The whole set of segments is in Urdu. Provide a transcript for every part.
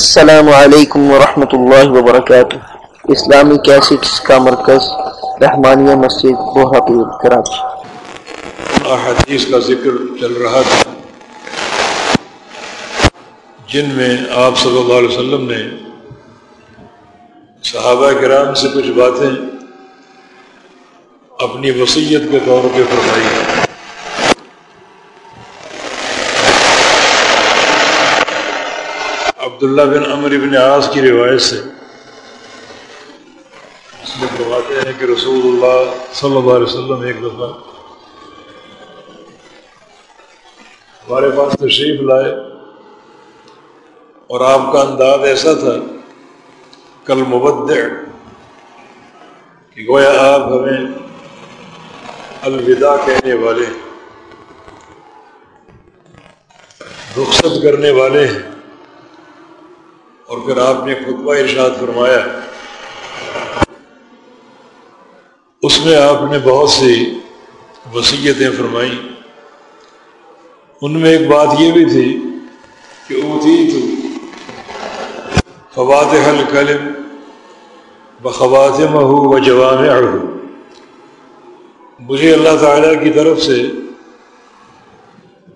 السلام علیکم ورحمۃ اللہ وبرکاتہ۔ اسلامی کیسٹس کا مرکز، رحمانیہ مسجد بہاپور کراچی احادیث کا ذکر چل رہا تھا۔ جن میں آپ صلی اللہ علیہ وسلم نے صحابہ کرام سے کچھ باتیں اپنی وصیت کے طور پہ فرمائی۔ عبداللہ بن عمر بن عاص کی روایت سے اس میں فرماتے ہیں کہ رسول اللہ صلی اللہ علیہ وسلم ایک دفعہ ہمارے پاس تشریف لائے اور آپ کا انداز ایسا تھا کل مبدع کہ گویا آپ ہمیں الوداع کہنے والے رخصت کرنے والے ہیں۔ اور پھر آپ نے خطبہ ارشاد فرمایا۔ اس میں آپ نے بہت سی وصیتیں فرمائیں۔ ان میں ایک بات یہ بھی تھی کہ اوتی تو خوات حل قلم بخوات مہو و جوام مجھے اللہ تعالیٰ کی طرف سے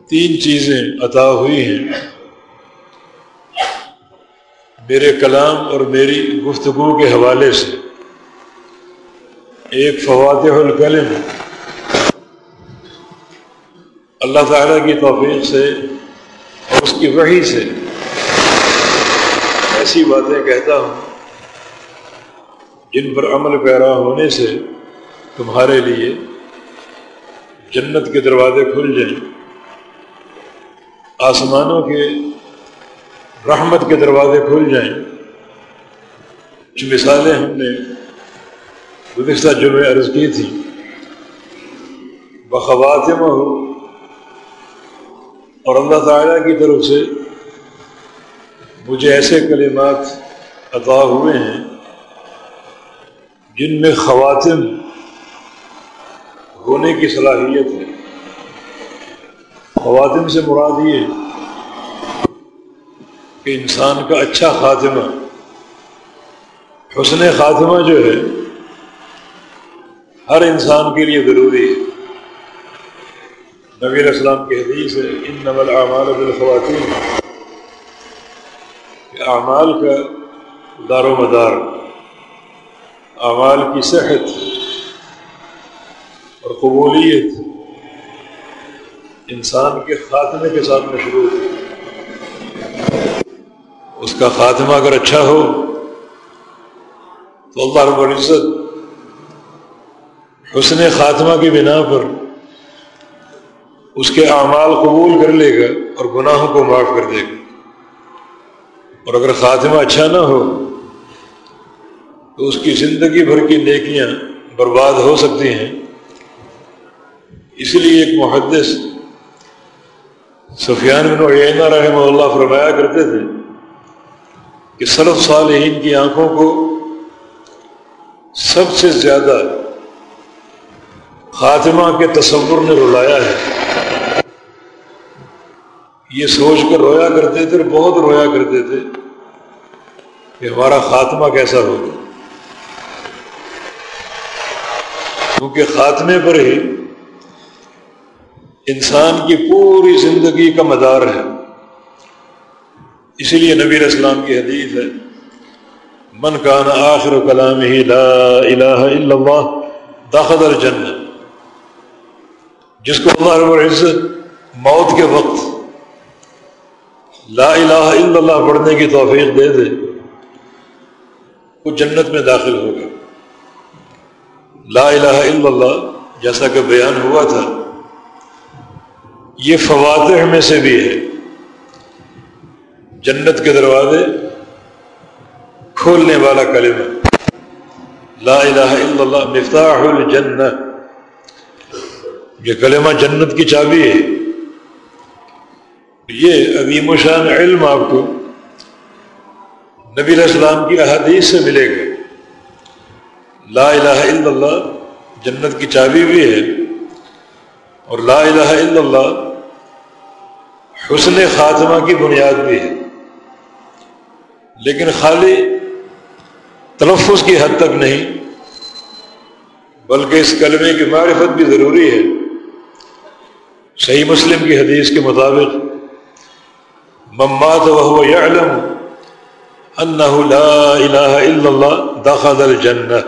تین چیزیں عطا ہوئی ہیں۔ میرے کلام اور میری گفتگو کے حوالے سے ایک فواتح القلم اللہ تعالیٰ کی توفیق سے اور اس کی وحی سے ایسی باتیں کہتا ہوں جن پر عمل پیرا ہونے سے تمہارے لیے جنت کے دروازے کھل جائیں، آسمانوں کے رحمت کے دروازے کھل جائیں۔ کچھ مثالیں ہم نے گزشتہ جمعے عرض کی تھی بخواتم ہو اور اللہ تعالیٰ کی طرف سے مجھے ایسے کلمات عطا ہوئے ہیں جن میں خواتم ہونے کی صلاحیت ہے۔ خواتم سے مراد یہ کہ انسان کا اچھا خاتمہ حسن خاتمہ جو ہے، ہر انسان کے لیے ضروری ہے۔ نبی اسلام کی حدیث ہے ان نمل اعمال بالخواتین اعمال کا دار و مدار، اعمال کی صحت اور قبولیت انسان کے خاتمے کے ساتھ مشروع ہے۔ اس کا خاتمہ اگر اچھا ہو تو اللہ رب العزت حسن خاتمہ کی بنا پر اس کے اعمال قبول کر لے گا اور گناہوں کو معاف کر دے گا۔ اور اگر خاتمہ اچھا نہ ہو تو اس کی زندگی بھر کی نیکیاں برباد ہو سکتی ہیں۔ اس لیے ایک محدث سفیان بن عینہ رحمہ اللہ فرمایا کرتے تھے کہ صرف صالحین کی آنکھوں کو سب سے زیادہ خاتمہ کے تصور نے رلایا ہے۔ یہ سوچ کر رویا کرتے تھے اور بہت رویا کرتے تھے کہ ہمارا خاتمہ کیسا ہوگا۔ کیونکہ خاتمے پر ہی انسان کی پوری زندگی کا مدار ہے۔ اسی لیے نبی اسلام کی حدیث ہے، من کان آخر کلام ہی لا الہ الا اللہ داخل الجنہ. جس کو اللہ رب العزت موت کے وقت لا الہ الا اللہ پڑھنے کی توفیق دے دے، وہ جنت میں داخل ہوگا۔ لا الہ الا اللہ جیسا کہ بیان ہوا تھا، یہ فواتح میں سے بھی ہے۔ جنت کے دروازے کھولنے والا کلمہ لا الہ الا اللہ، مفتاح الجنہ۔ یہ کلمہ جنت کی چابی ہے۔ یہ عظیم و شان علم آپ کو نبی علیہ السلام کی احادیث سے ملے گا۔ لا الہ الا اللہ جنت کی چابی بھی ہے۔ اور لا الہ الا اللہ حسن خاتمہ کی بنیاد بھی ہے۔ لیکن خالی تلفظ کی حد تک نہیں، بلکہ اس کلمے کی معرفت بھی ضروری ہے۔ صحیح مسلم کی حدیث کے مطابق ممات وہ علم لا الہ الا اللہ دخل الجنہ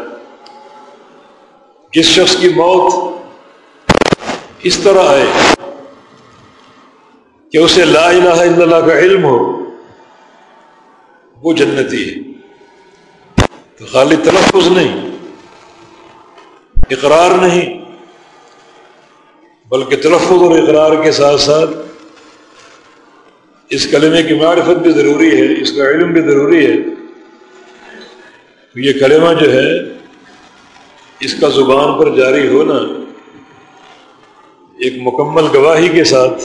جس شخص کی موت اس طرح آئے کہ اسے لا الہ الا اللہ کا علم ہو وہ جنتی ہے۔ تو خالی تلفظ نہیں، اقرار نہیں، بلکہ تلفظ اور اقرار کے ساتھ ساتھ اس کلمے کی معرفت بھی ضروری ہے، اس کا علم بھی ضروری ہے۔ یہ کلمہ جو ہے، اس کا زبان پر جاری ہونا ایک مکمل گواہی کے ساتھ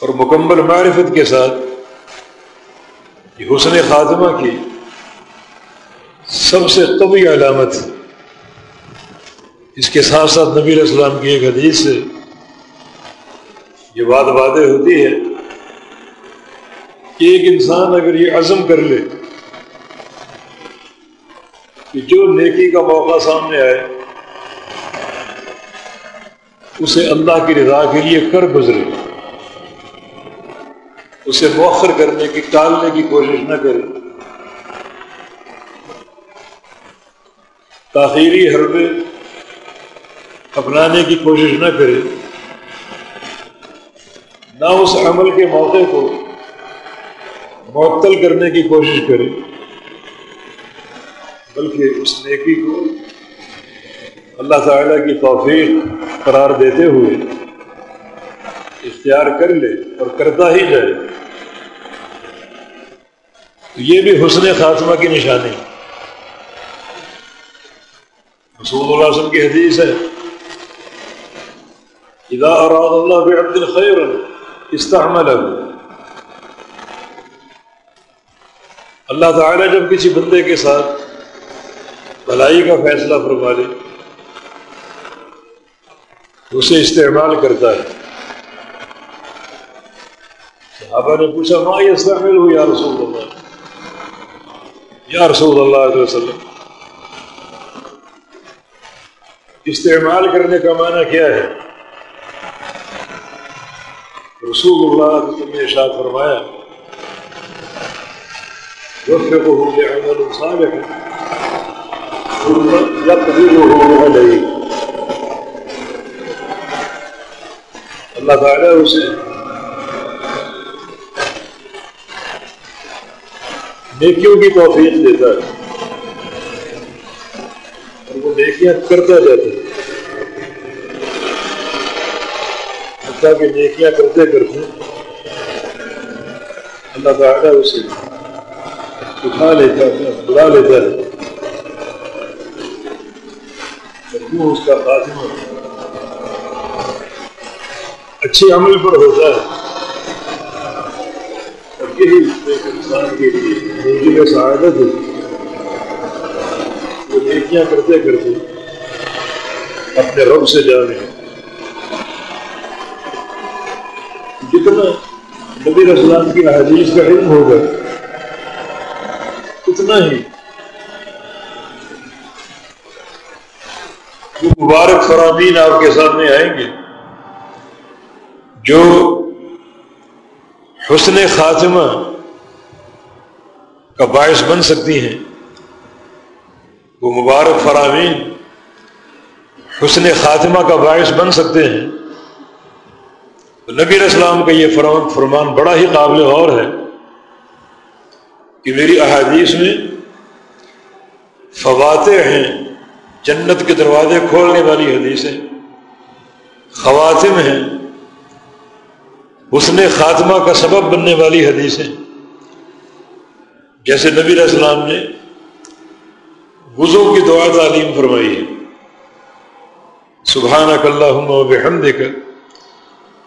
اور مکمل معرفت کے ساتھ یہ حسن خاتمہ کی سب سے قوی علامت اس کے ساتھ ساتھ نبی علیہ السلام کی ایک حدیث سے یہ بات واضح ہوتی ہے کہ ایک انسان اگر یہ عزم کر لے کہ جو نیکی کا موقع سامنے آئے، اسے اللہ کی رضا کے لیے کر گزرے۔ اسے مؤخر کرنے کی ٹالنے کی کوشش نہ کرے۔ تاخیری حربے اپنانے کی کوشش نہ کرے۔ نہ اس عمل کے موقع کو معطل کرنے کی کوشش کرے، بلکہ اس نیکی کو اللہ تعالیٰ کی توفیق قرار دیتے ہوئے اختیار کر لے اور کرتا ہی جائے۔ تو یہ بھی حسن خاتمہ کی نشانی۔ رسول اللہ وسلم کی حدیث ہے، اذا اراد اللہ بعبد خیر، استعمل اللہ تعالیٰ جب کسی بندے کے ساتھ بھلائی کا فیصلہ فرما لے اسے استعمال کرتا ہے۔ صحابہ نے پوچھا ماں یہ استعمال ہو یا رسول اللہ؟ یا رسول اللہ علیہ وسلم، استعمال کرنے کا معنی کیا ہے؟ رسول اللہ علیہ وسلم نے ارشاد فرمایا اللہ تعالیٰ اسے نیکیوں کی توفیق دیتا ہے۔ اور وہ نیکیاں کرتا جاتا ہے۔ کہ نیکیاں کرتے کرتے اللہ تعالیٰ اسے اٹھا لیتا ہے بلا لیتا ہے۔ کیوں اس کا خاتمہ اچھے عمل پر ہوتا ہے۔ اور یہی انسان کے لیے۔ نیکی سعادت ہے وہ نیکیاں کرتے کرتے اپنے رب سے جانے جتنا نبی اسلام کی حدیث کا علم ہوگا، اتنا ہی۔ وہ مبارک فرامین آپ کے سامنے آئیں گے، جو حسن خاتمہ کا باعث بن سکتی ہیں۔ وہ مبارک فرامین حسن خاتمہ کا باعث بن سکتے ہیں۔ تو نبی اسلام کا یہ فرمان فرمان بڑا ہی قابل غور ہے کہ میری احادیث میں فواتح ہیں، جنت کے دروازے کھولنے والی حدیثیں۔ خواتم ہیں، حسن خاتمہ کا سبب بننے والی حدیثیں۔ جیسے نبی علیہ السلام نے وضو کی دعا تعلیم فرمائی ہے۔ سبحان اللہ بحمد کر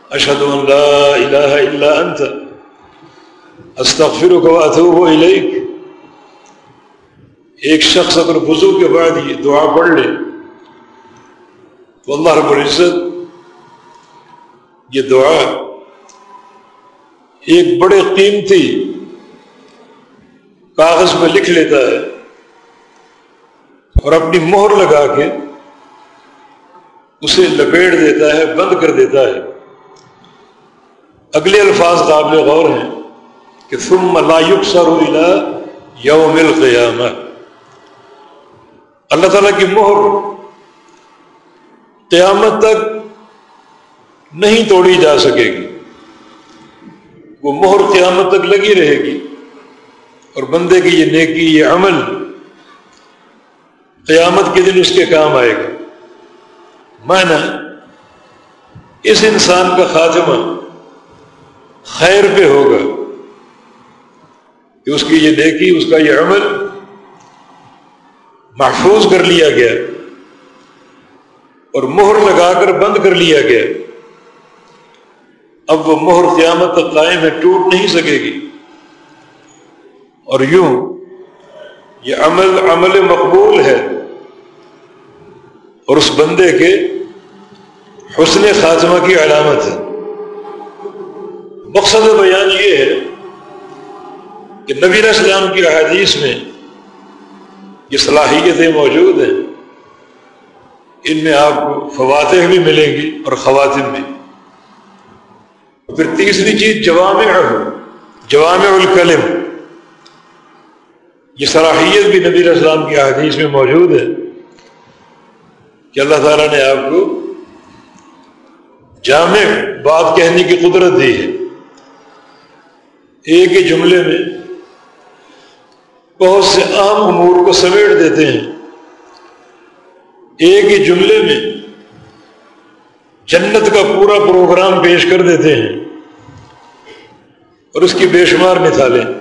اشد اللہ الہ الا انت، استغفرک و اتوب الیک۔ ایک شخص اگر وضو کے بعد یہ دعا پڑھ لے، تو اللہ رب العزت یہ دعا ایک بڑے قیمتی کاغذ پہ لکھ لیتا ہے اور اپنی مہر لگا کے اسے لپیٹ دیتا ہے، بند کر دیتا ہے۔ اگلے الفاظ قابل غور ہیں کہ ثم لا يكسر الى یوم القیامہ۔ اللہ تعالیٰ کی مہر قیامت تک نہیں توڑی جا سکے گی۔ وہ مہر قیامت تک لگی رہے گی۔ اور بندے کی یہ نیکی، یہ عمل قیامت کے دن اس کے کام آئے گا۔ معنی اس انسان کا خاتمہ خیر پہ ہوگا کہ اس کی یہ نیکی، اس کا یہ عمل محفوظ کر لیا گیا اور مہر لگا کر بند کر لیا گیا۔ اب وہ مہر قیامت تک قائم ہے، ٹوٹ نہیں سکے گی۔ اور یوں یہ عمل عمل مقبول ہے اور اس بندے کے حسن خاتمہ کی علامت ہے۔ مقصد بیان یہ ہے کہ نبی السلام کی احادیث میں یہ صلاحیتیں موجود ہیں۔ ان میں آپ کو فواتح بھی ملیں گی اور خواتین بھی۔ پھر تیسری چیز جوامع جوامع الکلم۔ یہ صلاحیت بھی نبی السلام کی احادیث میں موجود ہے کہ اللہ تعالیٰ نے آپ کو جامع بات کہنے کی قدرت دی ہے۔ ایک ہی جملے میں بہت سے عام امور کو سمیٹ دیتے ہیں۔ ایک ہی جملے میں جنت کا پورا پروگرام پیش کر دیتے ہیں اور اس کی بے شمار مثالیں۔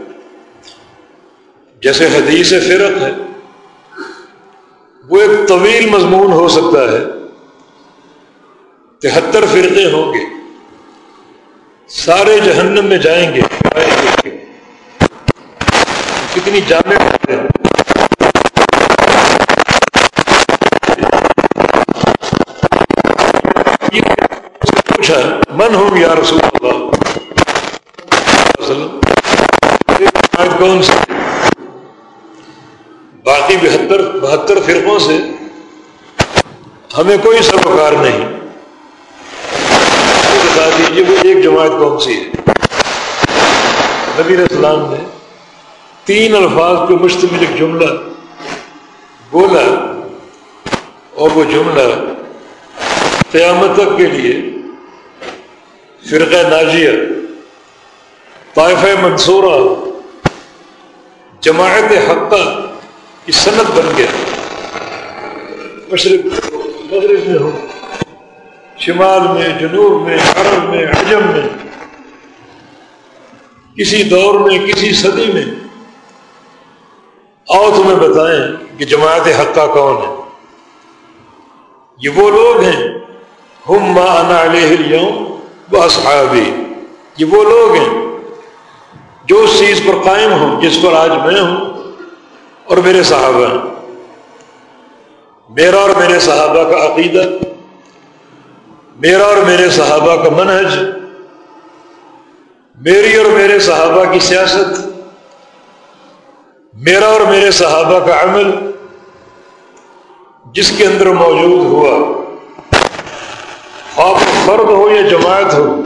جیسے حدیث فرق ہے، وہ ایک طویل مضمون ہو سکتا ہے، تہتر فرقے ہوں گے، سارے جہنم میں جائیں گے کتنی جامع پوچھا، من ہوں یا رسول اللہ؟ کون سے باقی بہتر بہتر فرقوں سے ہمیں کوئی سروکار نہیں۔ بتا دیجیے وہ ایک جماعت کون سی ہے؟ نبی اسلام نے تین الفاظ پہ مشتمل ایک جملہ بولا اور وہ جملہ قیامت تک کے لیے فرقہ ناجیہ طائف منصورہ، جماعت حقہ کی صنعت بن گیا۔ مشرق مغرب میں ہو، شمال میں، جنوب میں عرب میں، عجم میں۔ کسی دور میں، کسی صدی میں۔ آؤ تمہیں بتائیں کہ جماعت حقہ کون ہے۔ یہ وہ لوگ ہیں۔ ہم ما انا علیہ اليوم و اصحابی۔ یہ وہ لوگ ہیں جو اس چیز پر قائم ہوں، جس پر آج میں ہوں۔ اور میرے صحابہ۔ میرا اور میرے صحابہ کا عقیدہ، میرا اور میرے صحابہ کا منہج، میری اور میرے صحابہ کی سیاست، میرا اور میرے صحابہ کا عمل جس کے اندر موجود ہوا۔ خواب فرد ہو یا جماعت ہو،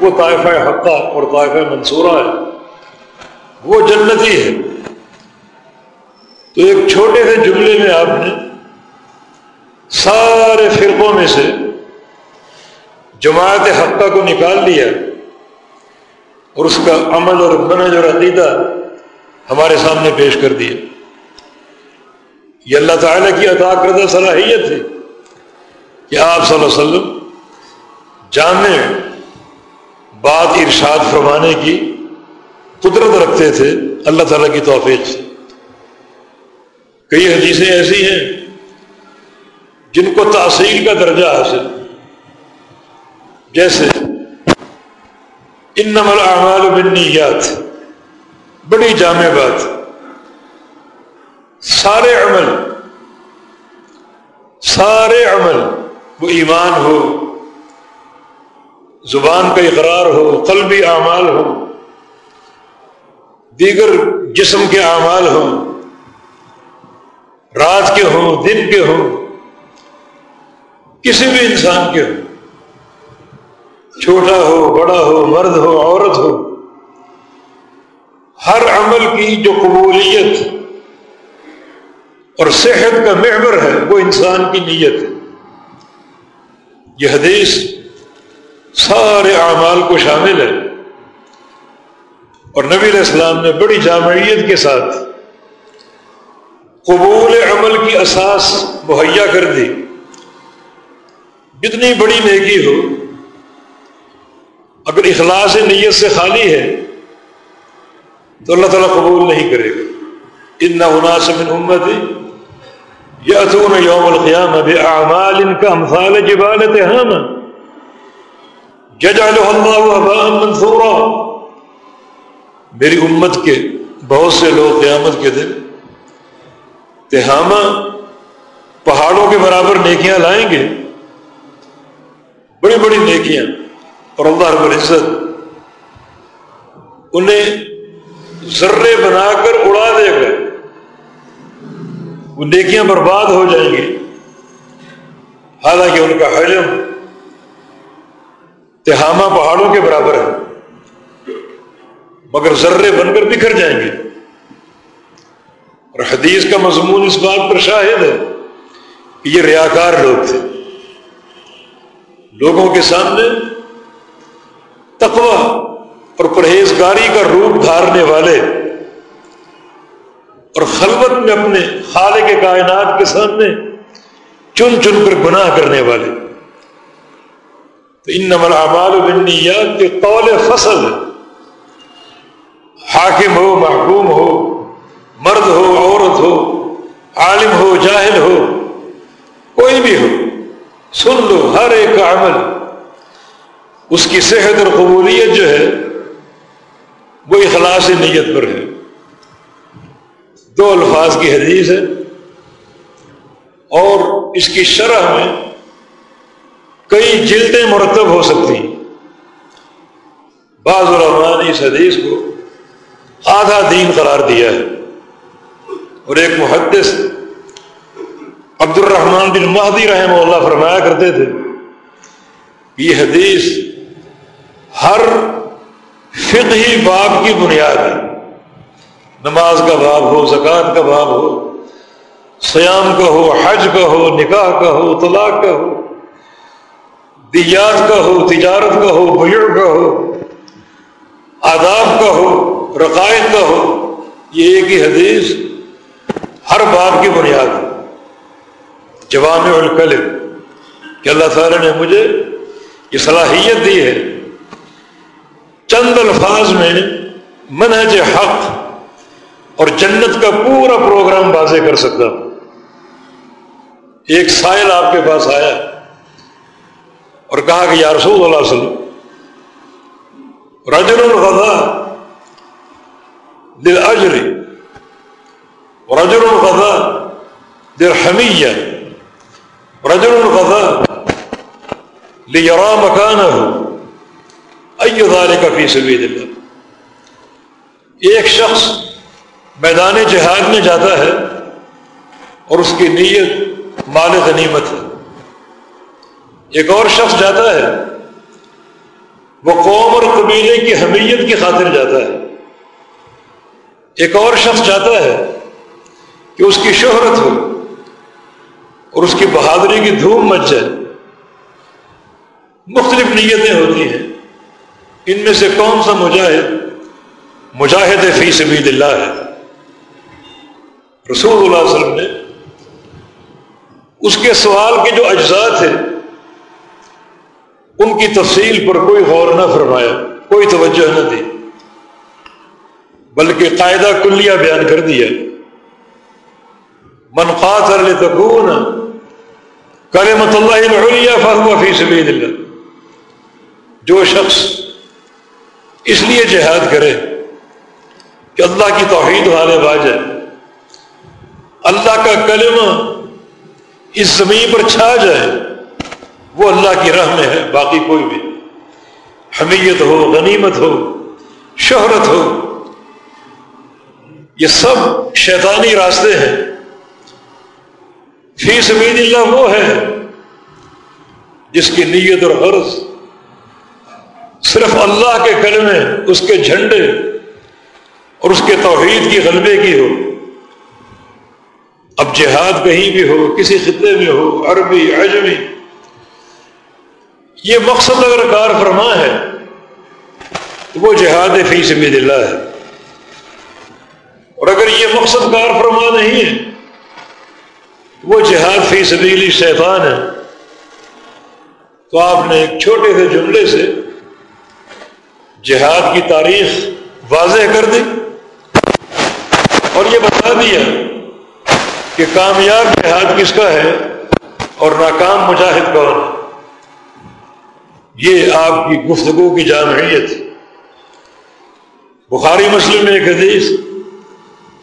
وہ طائفہ حقہ اور طائفہ منصورہ ہے۔ وہ جنتی ہے۔ تو ایک چھوٹے سے جملے میں آپ نے سارے فرقوں میں سے جماعت حقہ کو نکال لیا اور اس کا عمل اور منج اور عقیدہ ہمارے سامنے پیش کر دیا۔ یہ اللہ تعالیٰ کی عطا کردہ صلاحیت ہے کہ آپ صلی اللہ علیہ وسلم جامع بات ارشاد فرمانے کی قدرت رکھتے تھے۔ اللہ تعالیٰ کی توفیق سے۔ کئی حدیثیں ایسی ہیں جن کو تاثیر کا درجہ حاصل جیسے ان نمل اعمال بنیات بڑی جامع بات۔ سارے عمل سارے عمل، وہ ایمان ہو، زبان کا اقرار ہو، قلبی اعمال ہو دیگر جسم کے اعمال ہوں رات کے ہوں دن کے ہوں کسی بھی انسان کے ہوں چھوٹا ہو، بڑا ہو، مرد ہو، عورت ہو، ہر عمل کی جو قبولیت اور صحت کا محور ہے، وہ انسان کی نیت ہے۔ یہ حدیث سارے اعمال کو شامل ہے۔ اور نبی علیہ السلام نے بڑی جامعیت کے ساتھ قبول عمل کی اساس مہیا کر دی۔ جتنی بڑی نیکی ہو، اگر اخلاص نیت سے خالی ہے، تو اللہ تعالیٰ قبول نہیں کرے گا۔ ان نہ امت یا تو یوم القیام اب اعمال ان کا امثال جبالت ہم ججال منصورا میری امت کے بہت سے لوگ قیامت کے دن تہامہ پہاڑوں کے برابر نیکیاں لائیں گے۔ بڑی بڑی نیکیاں۔ اور اللہ رب العزت انہیں ذرے بنا کر اڑا دے گا۔ وہ نیکیاں برباد ہو جائیں گی۔ حالانکہ ان کا حجم تہامہ پہاڑوں کے برابر ہے۔ مگر ذرے بن کر بکھر جائیں گے۔ حدیث کا مضمون اس بات پر شاہد ہے کہ یہ ریاکار لوگ تھے۔ لوگوں کے سامنے تقوی اور پرہیزگاری کا روپ دھارنے والے اور خلوت میں اپنے خالے کے کائنات کے سامنے چن چن کر گناہ کرنے والے۔ تو ان نمل اعمال بنیات کے قول فصل، حاکم ہو، محکوم ہو۔ مرد ہو، عورت ہو، عالم ہو، جاہل ہو، کوئی بھی ہو، سن لو ہر ایک کا عمل۔ اس کی صحت اور قبولیت جو ہے، وہ اخلاص نیت پر ہے۔ دو الفاظ کی حدیث ہے۔ اور اس کی شرح میں کئی جلدیں مرتب ہو سکتی ہیں۔ بعض علماء نے اس حدیث کو آدھا دین قرار دیا ہے۔ اور ایک محدث عبد الرحمان بن مہدی رحمہ اللہ فرمایا کرتے تھے یہ حدیث ہر فقہی باب کی بنیاد ہے۔ نماز کا باب ہو، زکوٰۃ کا باب ہو سیام کا ہو، حج کا ہو، نکاح کا ہو، طلاق کا ہو، دیات کا ہو، تجارت کا ہو بجڑ کا ہو، آداب کا ہو رقائد کا ہو، یہ ایک ہی حدیث ہر باب کی بنیاد ہے جوام القلم کہ اللہ تعالی نے مجھے یہ صلاحیت دی ہے۔ چند الفاظ میں منہج حق اور جنت کا پورا پروگرام واضح کر سکتا ہوں۔ ایک سائل آپ کے پاس آیا اور کہا کہ یا رسول اللہ علیہ وسلم، رجل الغذا دل اجری رجل الغذا دل حمیہ رجل الغذا لیرا مکانہ ایو ذالک فی سبیل اللہ ایک شخص میدان جہاد میں جاتا ہے اور اس کی نیت مال غنیمت ہے۔ ایک اور شخص جاتا ہے، وہ قوم اور قبیلے کی حمیت کی خاطر جاتا ہے۔ ایک اور شخص جاتا ہے کہ اس کی شہرت ہو اور اس کی بہادری کی دھوم مچ جائے۔ مختلف نیتیں ہوتی ہیں۔ ان میں سے کون سا مجاہد مجاہد فی سبیل اللہ ہے؟ رسول اللہ علیہ وسلم نے اس کے سوال کے جو اجزاء تھے، ان کی تفصیل پر کوئی غور نہ فرمایا، کوئی توجہ نہ دی، بلکہ قاعدہ کلیہ بیان کر دیا۔ من قاتل تکون کلمت اللہ فہو فی سبیل اللہ جو شخص اس لیے جہاد کرے کہ اللہ کی توحید والے باجائے اللہ کا کلمہ اس زمین پر چھا جائے، وہ اللہ کی راہ میں ہے، باقی کوئی بھی حمیت ہو، غنیمت ہو، شہرت ہو، یہ سب شیطانی راستے ہیں۔ فی سبیل اللہ وہ ہے جس کی نیت اور غرض صرف اللہ کے کلمے، اس کے جھنڈے اور اس کے توحید کی غلبے کی ہو۔ اب جہاد کہیں بھی ہو، کسی خطے میں ہو، عربی، عجمی، یہ مقصد اگر کار فرما ہے، تو وہ جہاد فی سبیل اللہ ہے۔ اور اگر یہ مقصد کار فرما نہیں ہے وہ جہاد فی سبیل شیطان ہے۔ تو آپ نے ایک چھوٹے سے جملے سے جہاد کی تاریخ واضح کر دی۔ اور یہ بتا دیا کہ کامیاب جہاد کس کا ہے اور ناکام مجاہد کون ہے۔ یہ آپ کی گفتگو کی جامعیت۔ بخاری مسلم میں ایک حدیث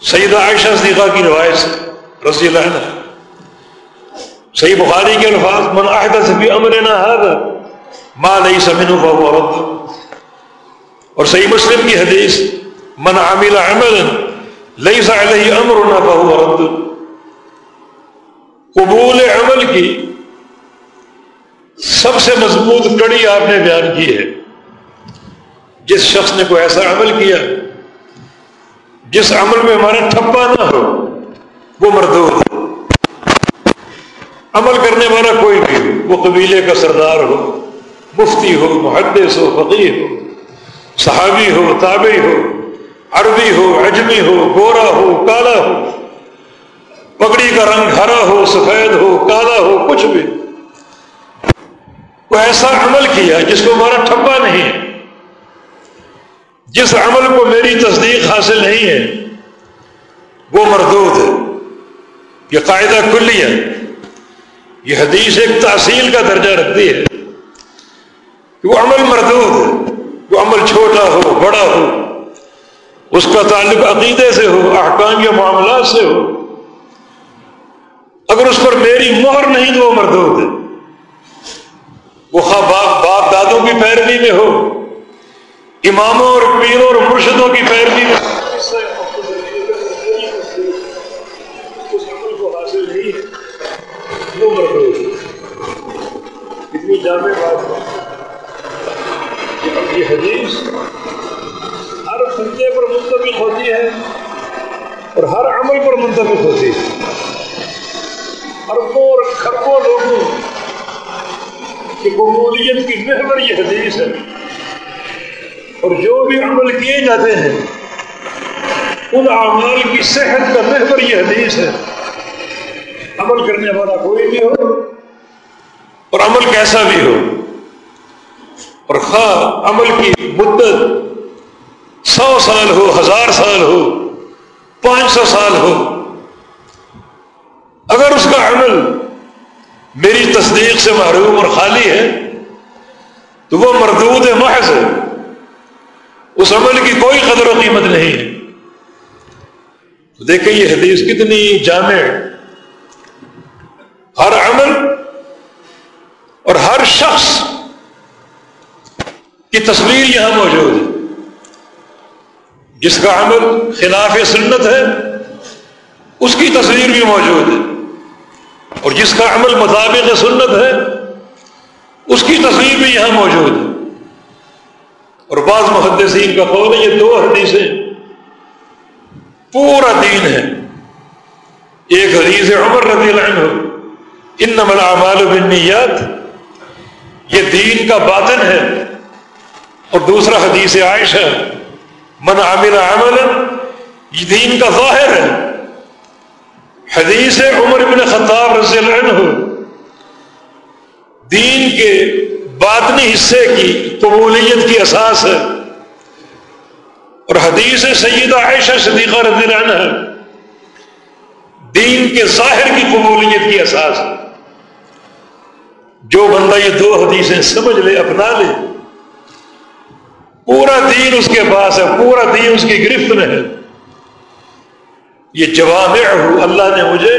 سیدہ عائشہ صدیقہ کی روایت رضی اللہ عنہ۔ صحیح بخاری کے الفاظ، من احدث فی امرنا هذا، ما ليس منه فهو رد. اور صحیح مسلم کی حدیث، من عمل عملا ليس عليه امرنا رد. قبول عمل کی سب سے مضبوط کڑی آپ نے بیان کی ہے۔ جس شخص نے کوئی ایسا عمل کیا، جس عمل میں ہمارا ٹھپا نہ ہو، وہ مردود عمل کرنے والا کوئی بھی ہو وہ قبیلے کا سردار ہو، مفتی ہو محدث ہو فقیر ہو، صحابی ہو، تابعی ہو، عربی ہو اجمی ہو، گورا ہو، کالا ہو، پگڑی کا رنگ ہرا ہو، سفید ہو، کالا ہو، کچھ بھی۔ کوئی ایسا عمل کیا جس کو ہمارا ٹھپا نہیں ہے۔ جس عمل کو میری تصدیق حاصل نہیں ہے، وہ مردود ہے۔ یہ قاعدہ کلی ہے۔ یہ حدیث ایک تحصیل کا درجہ رکھتی ہے کہ وہ عمل مردود ہے، وہ عمل چھوٹا ہو، بڑا ہو، اس کا تعلق عقیدے سے ہو، احکام یا معاملات سے ہو، اگر اس پر میری مہر نہیں تو وہ مردود ہے۔ وہ خواب باپ باپ دادوں کی پیروی میں ہو، اماموں اور پیروں اور مرشدوں کی پیروی میں جامع بات کہ یہ حدیث ہر خطے پر منتقل ہوتی ہے اور ہر عمل پر منتقل ہوتی ہے۔ اربوں اور کھربوں لوگوں کی قبولیت کی محور یہ حدیث ہے۔ اور جو بھی عمل کیے جاتے ہیں، ان اعمال کی صحت کا محور یہ حدیث ہے۔ عمل کرنے والا کوئی بھی ہو اور عمل کیسا بھی ہو، اور خواہ عمل کی مدت سو سال ہو، ہزار سال ہو، پانچ سو سال ہو، اگر اس کا عمل میری تصدیق سے محروم اور خالی ہے، تو وہ مردود محض ہے۔ اس عمل کی کوئی قدر و قیمت نہیں۔ ہے دیکھیں یہ حدیث کتنی جامع ہر عمل اور ہر شخص کی تصویر یہاں موجود ہے۔ جس کا عمل خلاف سنت ہے، اس کی تصویر بھی موجود ہے۔ اور جس کا عمل مطابق سنت ہے، اس کی تصویر بھی یہاں موجود ہے۔ اور بعض محدثین کا قول ہے، یہ دو حدیثیں پورا دین ہے۔ ایک حدیث عمر رضی اللہ عنہ ان الاعمال بالنیات یہ دین کا باطن ہے اور دوسرا حدیث عائشہ من عامل عملا، یہ دین کا ظاہر ہے۔ حدیث عمر بن خطاب رضی اللہ عنہ، دین کے باطنی حصے کی قبولیت کی اساس ہے۔ اور حدیث سیدہ عائشہ صدیقہ رضی اللہ عنہ، دین کے ظاہر کی قبولیت کی اساس ہے۔ جو بندہ یہ دو حدیثیں سمجھ لے، اپنا لے۔ پورا دین اس کے پاس ہے، پورا دین اس کی گرفت میں ہے۔ یہ جوامع اللہ نے مجھے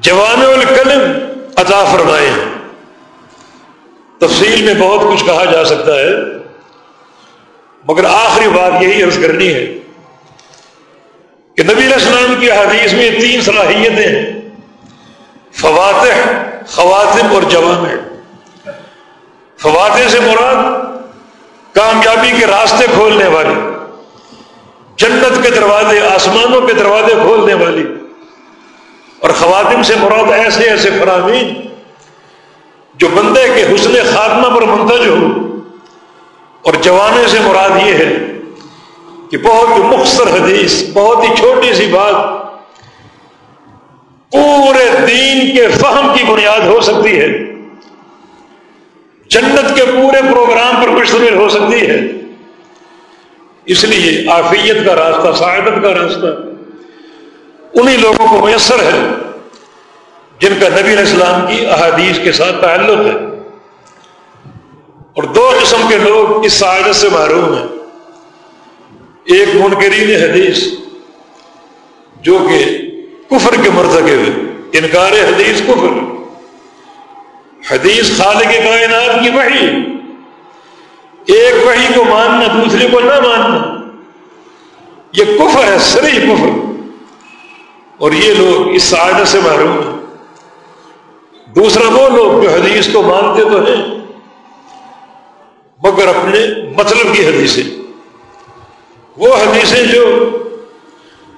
جوامع الکلم عطا فرمائے ہیں۔ تفصیل میں بہت کچھ کہا جا سکتا ہے، مگر آخری بات یہی عرض کرنی ہے کہ نبی علیہ السلام کی حدیث میں تین صلاحیتیں ہیں۔ فواتح خواتم اور جوان فواتح سے مراد کامیابی کے راستے کھولنے والی، جنت کے دروازے، آسمانوں کے دروازے کھولنے والی۔ اور خواتم سے مراد ایسے ایسے فرامین جو بندے کے حسن خاتمہ پر منتج ہو اور جوانے سے مراد یہ ہے کہ بہت ہی مختصر حدیث، بہت ہی چھوٹی سی بات پورے دین کے فہم کی بنیاد ہو سکتی ہے۔ جنت کے پورے پروگرام پر مشتمل ہو سکتی ہے۔ اس لیے آفیت کا راستہ، سعادت کا راستہ۔ انہی لوگوں کو میسر ہے جن کا نبی علیہ السلام کی احادیث کے ساتھ تعلق ہے۔ اور دو قسم کے لوگ اس سعادت سے محروم ہیں۔ ایک منکرین حدیث، جو کہ کفر کے مرتکب انکار حدیث کفر۔ حدیث خالق کائنات کی وحی۔ ایک وحی کو ماننا، دوسرے کو نہ ماننا۔ یہ کفر ہے سری کفر۔ اور یہ لوگ اس سعادت سے محروم ہیں۔ دوسرا وہ لوگ جو حدیث کو مانتے تو ہیں، مگر اپنے مطلب کی حدیثیں۔ وہ حدیثیں جو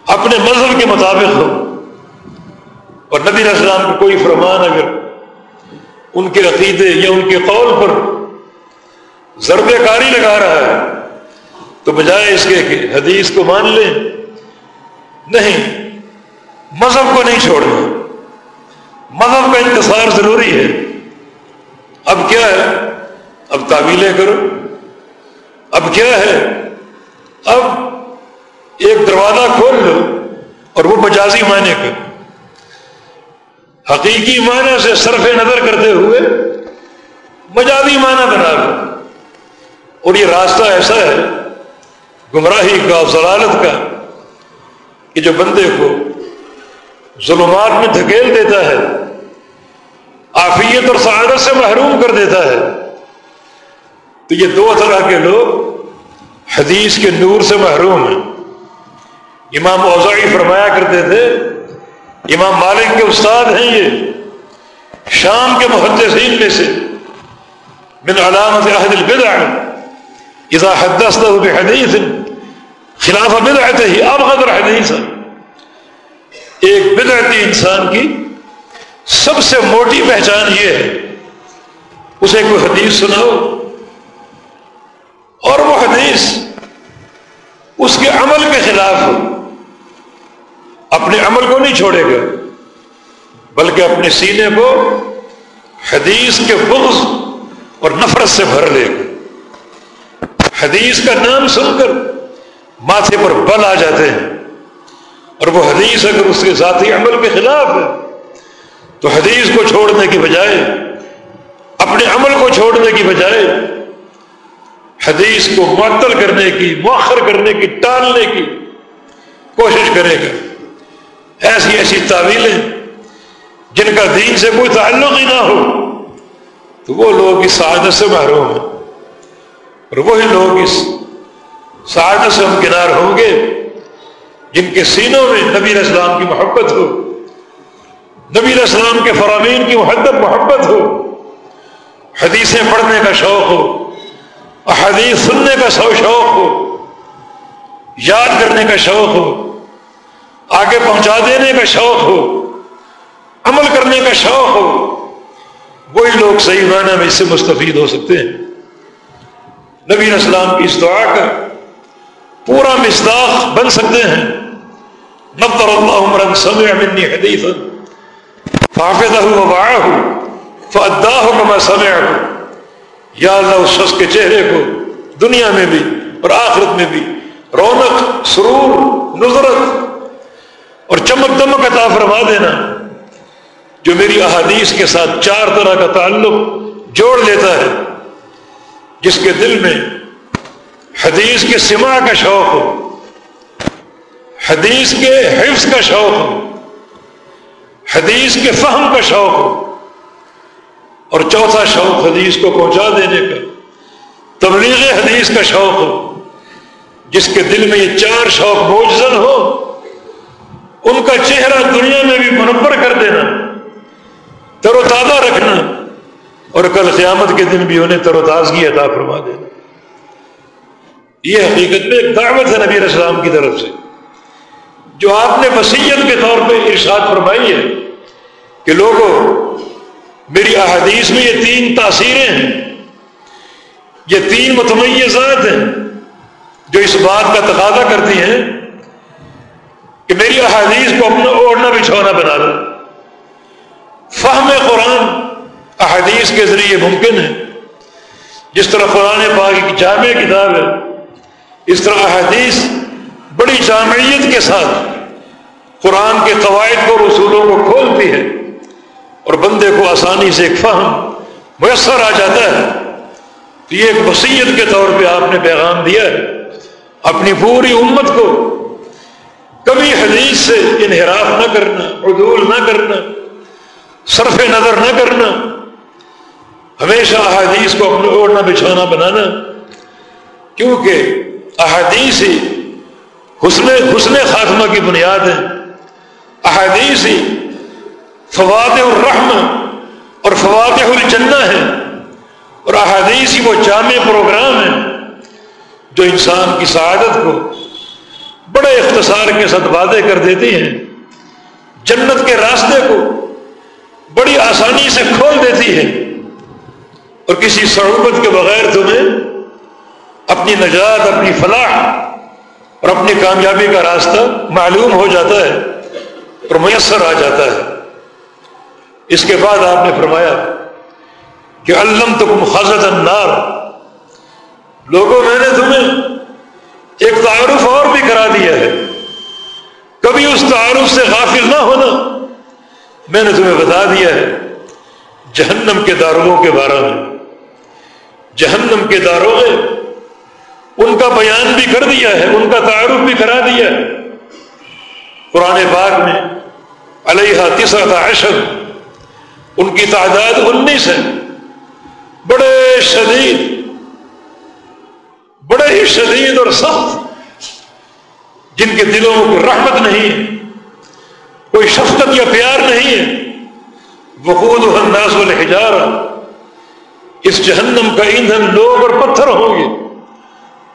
اپنے مذہب کے مطابق ہو اور نبی السلام کو کوئی فرمان اگر ان کے عقیدے یا ان کے قول پر ضرب کاری لگا رہا ہے، تو بجائے اس کے کہ حدیث کو مان لیں، نہیں، مذہب کو نہیں چھوڑنا۔ مذہب کا انتصار ضروری ہے۔ اب کیا ہے؟ اب تعویلیں کرو۔ اب کیا ہے؟ اب ایک دروازہ کھول لو اور وہ مجازی معنی کا حقیقی معنی سے صرف نظر کرتے ہوئے مجازی معنی بنا لو۔ اور یہ راستہ ایسا ہے، گمراہی کا، ضلالت کا، کہ جو بندے کو ظلمات میں دھکیل دیتا ہے آفیت اور سعادت سے محروم کر دیتا ہے، تو یہ دو طرح کے لوگ حدیث کے نور سے محروم ہیں۔ امام اوزائی فرمایا کرتے تھے امام مالک کے استاد ہیں یہ، شام کے محدثین میں سے، من علامت احد البدع، اذا حدثته بحدیث خلاف بدعته ہی اب قدر حدیث ایک بدعتی انسان کی سب سے موٹی پہچان یہ ہے، اسے کوئی حدیث سناؤ۔ اور وہ حدیث اس کے عمل کے خلاف ہو۔ اپنے عمل کو نہیں چھوڑے گا بلکہ اپنے سینے کو حدیث کے بغض اور نفرت سے بھر لے گا حدیث کا نام سن کر ماتھے پر بل آ جاتے ہیں۔ اور وہ حدیث اگر اس کے ذاتی عمل کے خلاف ہے، تو حدیث کو چھوڑنے کی بجائے، اپنے عمل کو چھوڑنے کی بجائے، حدیث کو معطل کرنے کی، مؤخر کرنے کی، ٹالنے کی کوشش کرے گا ایسی ایسی تعویلیں جن کا دین سے کوئی تعلق ہی نہ ہو، تو وہ لوگ اس سعادت سے محروم ہیں۔ اور وہی لوگ اس سعادت سے ہمکنار ہوں گے جن کے سینوں میں نبی علیہ السلام کی محبت ہو، نبی علیہ السلام کے فرامین کی محدت محبت ہو۔ حدیثیں پڑھنے کا شوق ہو حدیث سننے کا سو شوق ہو، یاد کرنے کا شوق ہو۔ آگے پہنچا دینے کا شوق ہو، عمل کرنے کا شوق ہو۔ وہی لوگ صحیح معنی میں اس سے مستفید ہو سکتے ہیں۔ نبی علیہ السلام کی اس دعا کا پورا مصداق بن سکتے ہیں۔ نبر اللہ عمرن سمع منی حدیثا فافدہ وبعاہ فاداہ کما سمعہ یا اللہ اس شخص کے چہرے کو دنیا میں بھی اور آخرت میں بھی رونق، سرور، نظرت اور چمک دمک عطا فرما دینا۔ جو میری احادیث کے ساتھ چار طرح کا تعلق جوڑ لیتا ہے، جس کے دل میں حدیث کے سما کا شوق ہو، حدیث کے حفظ کا شوق ہو، حدیث کے فہم کا شوق ہو، اور چوتھا شوق حدیث کو پہنچا دینے کا، تبلیغ حدیث کا شوق ہو، جس کے دل میں یہ چار شوق موجزن ہو ان کا چہرہ دنیا میں بھی منور کر دینا، تر و تازہ رکھنا، اور کل قیامت کے دن بھی انہیں تر و تازگی عطا فرما دینا۔ یہ حقیقت میں ایک دعوت ہے نبی اسلام کی طرف سے، جو آپ نے وسیعت کے طور پہ ارشاد فرمائی ہے کہ لوگوں میری احادیث میں یہ تین تاثیریں ہیں، یہ تین متمیزات ہیں جو اس بات کا تقاضا کرتی ہیں کہ میری احادیث کو اپنا اوڑھنا بچھونا بنا دو فہم قرآن احادیث کے ذریعے ممکن ہے۔ جس طرح قرآن پاک کی جامع کتاب ہے، اس طرح احادیث بڑی جامعیت کے ساتھ قرآن کے قواعد کو رسولوں کو کھولتی ہے۔ اور بندے کو آسانی سے ایک فہم میسر آ جاتا ہے۔ تو یہ ایک وسیعت کے طور پہ آپ نے پیغام دیا ہے۔ اپنی پوری امت کو کبھی حدیث سے انحراف نہ کرنا، عدول نہ کرنا، صرف نظر نہ کرنا، ہمیشہ احادیث کو اپنے اوڑھنا بچھانا بنانا، کیونکہ احادیث ہی حسن حسن خاتمہ کی بنیاد ہے۔ احادیث ہی فواد الرحم اور فواد الجنہ ہے۔ اور احادیث ہی وہ جامع پروگرام ہے جو انسان کی سعادت کو بڑے اختصار کے ساتھ وعدے کر دیتی ہیں۔ جنت کے راستے کو بڑی آسانی سے کھول دیتی ہے۔ اور کسی صعوبت کے بغیر تمہیں اپنی نجات، اپنی فلاح اور اپنی کامیابی کا راستہ معلوم ہو جاتا ہے اور میسر آ جاتا ہے۔ اس کے بعد آپ نے فرمایا کہ علم تو حضرت النار۔ لوگوں، میں نے تمہیں ایک تعارف اور بھی کرا دیا ہے۔ کبھی اس تعارف سے غافل نہ ہونا۔ میں نے تمہیں بتا دیا ہے، جہنم کے داروغوں کے بارے میں۔ جہنم کے داروں ان کا بیان بھی کر دیا ہے، ان کا تعارف بھی کرا دیا ہے۔ قرآن پاک میں علیہ تیسرا عشر، ان کی تعداد انیس ہے۔ بڑے شدید بڑے ہی شدید اور سخت، جن کے دلوں میں کوئی رحمت نہیں ہے، کوئی شفقت یا پیار نہیں ہے وقود الناس الحجار اس جہنم کا ایندھن لوگ اور پتھر ہوں گے۔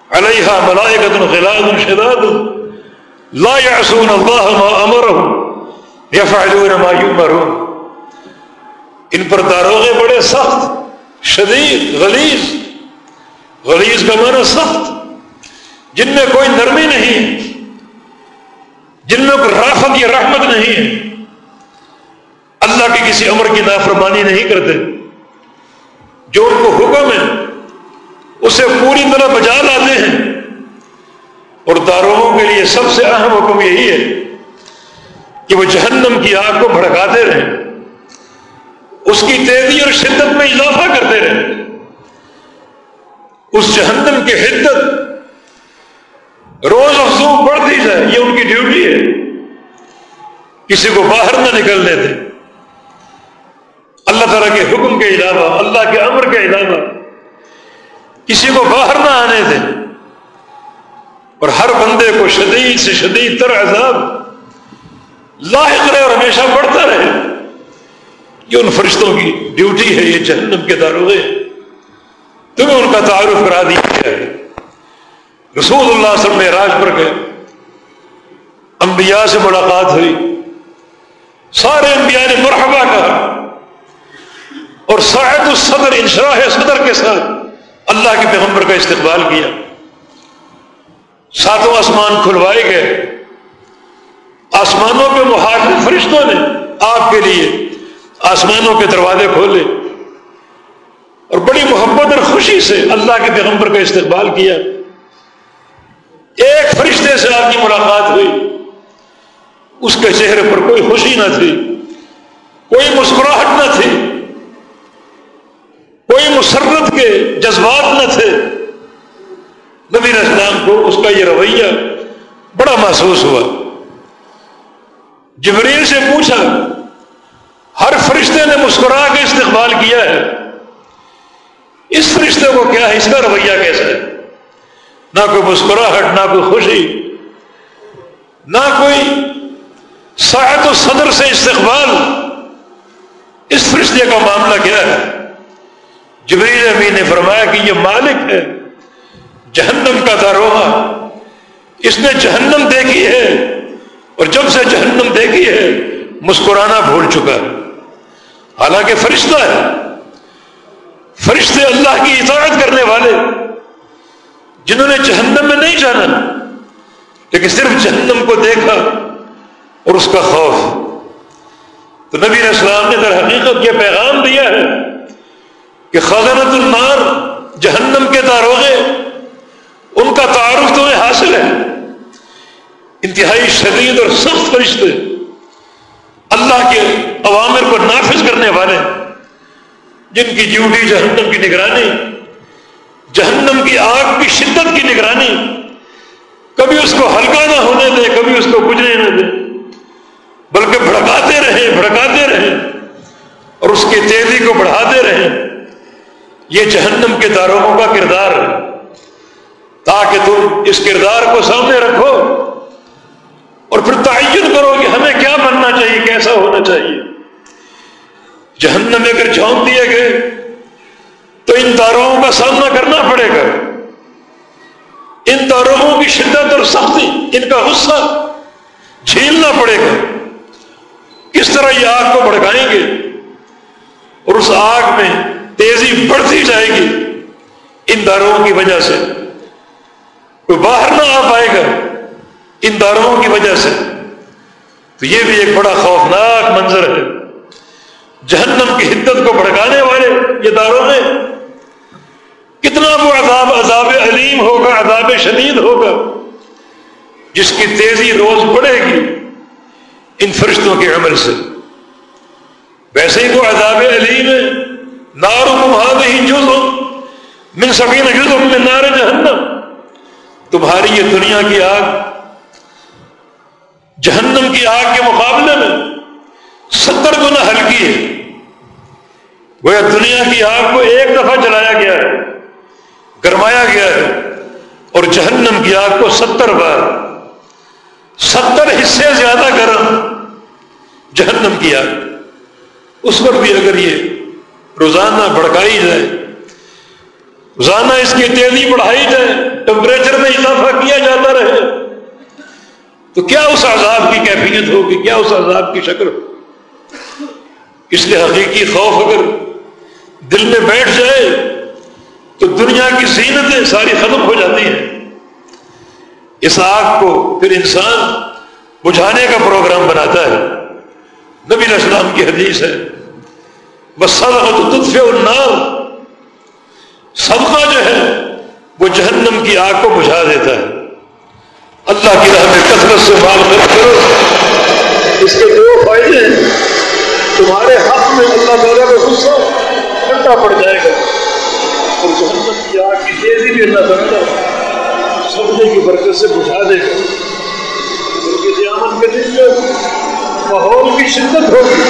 علیہ ملائکت غلاد شداد، لا يعصون اللہ ما امرهم يفعلون ما يؤمرون ان پر داروغے بڑے سخت، شدید، غلیظ غلیظ کا معنی سخت، جن میں کوئی نرمی نہیں، جن میں کوئی رافت یا رحمت نہیں ہے۔ اللہ کے کسی عمر کی نافرمانی نہیں کرتے۔ جو ان کو حکم ہے، اسے پوری طرح بجا لاتے ہیں۔ اور داروغوں کے لیے سب سے اہم حکم یہی ہے کہ وہ جہنم کی آگ کو بھڑکاتے رہیں۔ اس کی تیزی اور شدت میں اضافہ کرتے رہیں۔ اس جہنم کی حدت روز افزوں بڑھتی جائے، یہ ان کی ڈیوٹی ہے۔ کسی کو باہر نہ نکل دیتے اللہ تعالیٰ کے حکم کے علاوہ، اللہ کے امر کے علاوہ کسی کو باہر نہ آنے دیں اور ہر بندے کو شدید سے شدید تر عذاب لاحق رہے اور ہمیشہ بڑھتا رہے۔ یہ ان فرشتوں کی ڈیوٹی ہے، یہ جہنم کے داروغے تمہیں ان کا تعارف کرا دیا گیا ہے۔ رسول اللہ صلی اللہ راج پر گئے۔ انبیاء سے ملاقات ہوئی۔ سارے انبیاء نے مرحبا کہا۔ اور ساحد الصدر انشراح صدر کے ساتھ اللہ کے پیغمبر کا استقبال کیا۔ ساتوں آسمان کھلوائے گئے۔ آسمانوں کے محاذ فرشتوں نے آپ کے لیے آسمانوں کے دروازے کھولے۔ اور بڑی محبت اور خوشی سے اللہ کے پیغمبر کا استقبال کیا۔ ایک فرشتے سے آپ کی ملاقات ہوئی۔ اس کے چہرے پر کوئی خوشی نہ تھی۔ کوئی مسکراہٹ نہ تھی۔ کوئی مسرت کے جذبات نہ تھے۔ نبی اسلام کو اس کا یہ رویہ بڑا محسوس ہوا۔ جبریل سے پوچھا، ہر فرشتے نے مسکرا کے استقبال کیا ہے؟ اس فرشتے کو کیا ہے؟ اس کا رویہ کیسا ہے نہ کوئی مسکراہٹ، نہ کوئی خوشی، نہ کوئی ساحت و صدر سے استقبال۔ اس فرشتے کا معاملہ کیا ہے؟ جبریل امین نے فرمایا کہ یہ مالک ہے، جہنم کا داروغہ۔ اس نے جہنم دیکھی ہے اور جب سے جہنم دیکھی ہے، مسکرانا بھول چکا ہے۔ حالانکہ فرشتہ ہے۔ فرشتے اللہ کی اطاعت کرنے والے جنہوں نے جہنم میں نہیں جانا، لیکن صرف جہنم کو دیکھا اور اس کا خوف۔ تو نبی اسلام نے در حقیقت یہ پیغام دیا ہے کہ خزانت النار جہنم کے داروغے، ان کا تعارف تمہیں حاصل ہے۔ انتہائی شدید اور سخت فرشتے اللہ کے عوامر کو نافذ کرنے والے جن کی ڈیوٹی جہنم کی نگرانی، جہنم کی آگ کی شدت کی نگرانی۔ کبھی اس کو ہلکا نہ ہونے دے، کبھی اس کو بجنے نہ دے۔ بلکہ بھڑکاتے رہیں بھڑکاتے رہیں۔ اور اس کی تیزی کو بڑھاتے رہیں۔ یہ جہنم کے داروغوں کا کردار ہے۔ تاکہ تم اس کردار کو سامنے رکھو۔ اور پھر تعین کرو کہ ہمیں کیا بننا چاہیے، کیسا ہونا چاہیے۔ جہنم میں اگر جھونک دیے گئے، تو ان داروہوں کا سامنا کرنا پڑے گا۔ ان داروہوں کی شدت اور سختی، ان کا غصہ جھیلنا پڑے گا۔ کس طرح یہ آگ کو بھڑکائیں گے اور اس آگ میں تیزی بڑھتی جائے گی، ان داروہوں کی وجہ سے۔ کوئی باہر نہ آ پائے گا ان داروہوں کی وجہ سے۔ تو یہ بھی ایک بڑا خوفناک منظر ہے۔ جہنم کی حدت کو بھڑکانے والے یہ داروں میں کتنا وہ عذاب عذاب علیم ہوگا، عذاب شدید ہوگا، جس کی تیزی روز بڑھے گی ان فرشتوں کے عمل سے۔ ویسے ہی وہ عذاب علیم ہے، نار ہی جز من سکین جز من نار جہنم۔ تمہاری یہ دنیا کی آگ، جہنم کی آگ کے مقابلے میں ستر گنا ہلکی ہے۔ وہ دنیا کی آگ کو ایک دفعہ جلایا گیا ہے، گرمایا گیا ہے اور جہنم کی آگ کو ستر بار، ستر حصے زیادہ گرم جہنم کی آگ۔ اس وقت بھی اگر یہ روزانہ بڑھکائی جائے، روزانہ اس کی تیزی بڑھائی جائے ٹمپریچر میں اضافہ کیا جاتا رہے، تو کیا اس عذاب کی کیفیت ہوگی؟ کیا اس عذاب کی شکل اس لیے حقیقی خوف اگر دل میں بیٹھ جائے تو دنیا کی زینتیں ساری ختم ہو جاتی ہیں۔ اس آگ کو پھر انسان بجھانے کا پروگرام بناتا ہے۔ نبی اسلام کی حدیث ہے، بس صدقہ النار صدقہ جو ہے، وہ جہنم کی آگ کو بجھا دیتا ہے۔ اللہ کی راہ میں کثرت سے مال خرچ کرو۔ اس کے دو فائدے ہیں۔ تمہارے حق میں اللہ تعالیٰ کا غصہ ٹھنڈا پڑ جائے گا۔ اور جہنم کی آگ کی تیزی بھی اللہ تعالیٰ سمجھنے کی برکت سے بجھا دے گا۔ کیونکہ قیامت کے دن میں ماحول کی شدت ہوگی۔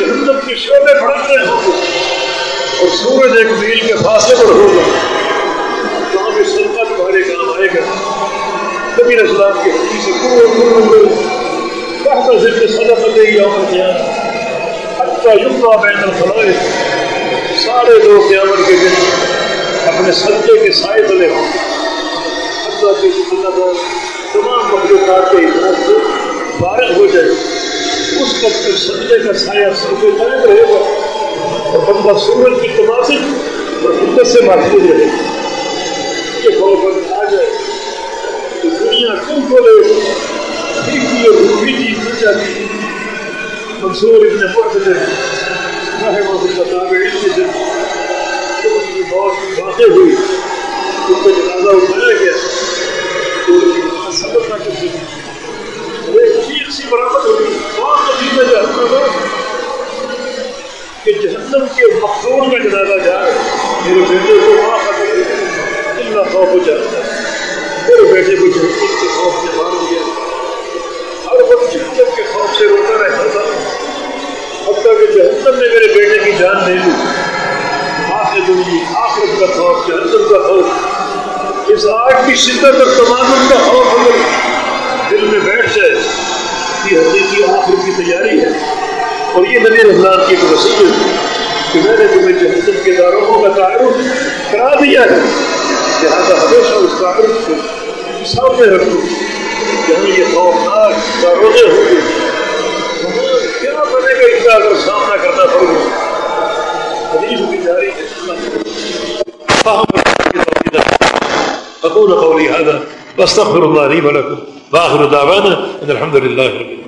جہنم کے شعبے بڑھتے ہوں گے اور سورج ایک میل کے فاصلے پر ہوگا۔ وہاں بھی سلطہ تمہارے کام آئے گا۔ کبھی اسلام کی حدیث سے پورے پورے کہتا ذکر صدقت یوم القیامہ حتی یمنا بین الخلائق. سارے لوگ قیامت کے دن اپنے صدقے کے سائے تلے ہوں گے. اللہ کے اللہ تمام مخلوقات کے اجازت سے فارغ ہو جائے. اس وقت پھر سجدے کا سایہ سر پہ قائم رہے گا. اور بندہ سورج کی تماسک اور حدت سے محفوظ رہے گا. یہ خوف آ جائے تو دنیا کم کو لے ٹھیک یہ مل جاتی ہے. منصور ابن معتدر رحمہ اللہ تابعین کے دن جب ان کی موت واقع ہوئی ان کا جنازہ اٹھایا گیا تو ان کی سبب نہ کر سکی ایک چیز سی برابر ہوئی کہ جہنم کے مقصور میں جنازہ جائے میرے بیٹے کو وہاں اتنا خوف ہو جاتا ہے میرے بیٹے کو جہنم کے خوف سے مار دیا ہر جہنم کے خوف سے روتا رہتا تھا۔ اب تک کہ جہنم نے میرے بیٹے کی جان نہیں لی آخر دنیا آخرت کا خوف، جہنم کا خوف، اس آگ کی شدت اور تمام کا خوف اگر دل میں بیٹھ جائے کہ حقیقی آخر کی تیاری ہے۔ اور یہ نبی رضان کی ایک وسیعت کہ میں نے تمہیں جہنم کے داروں کا تعارف کرا دیا ہے۔ لہٰذا ہمیشہ اس تعارف کو سامنے رکھو۔ جہاں یہ خوفناک داروغے ہوں گے، کیا بنے گا اس کا اگر سامنا کرنا پڑے گا؟ حدیث کی جاری اقول قولي هذا، واستغفر الله لي ولكم۔ واخر دعوانا ان الحمد لله رب العالمين۔